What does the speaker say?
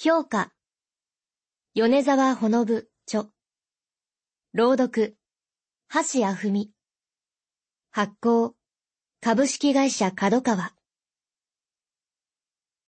評価。米沢ほのぶ著。朗読。橋あふみ。発行。株式会社角川。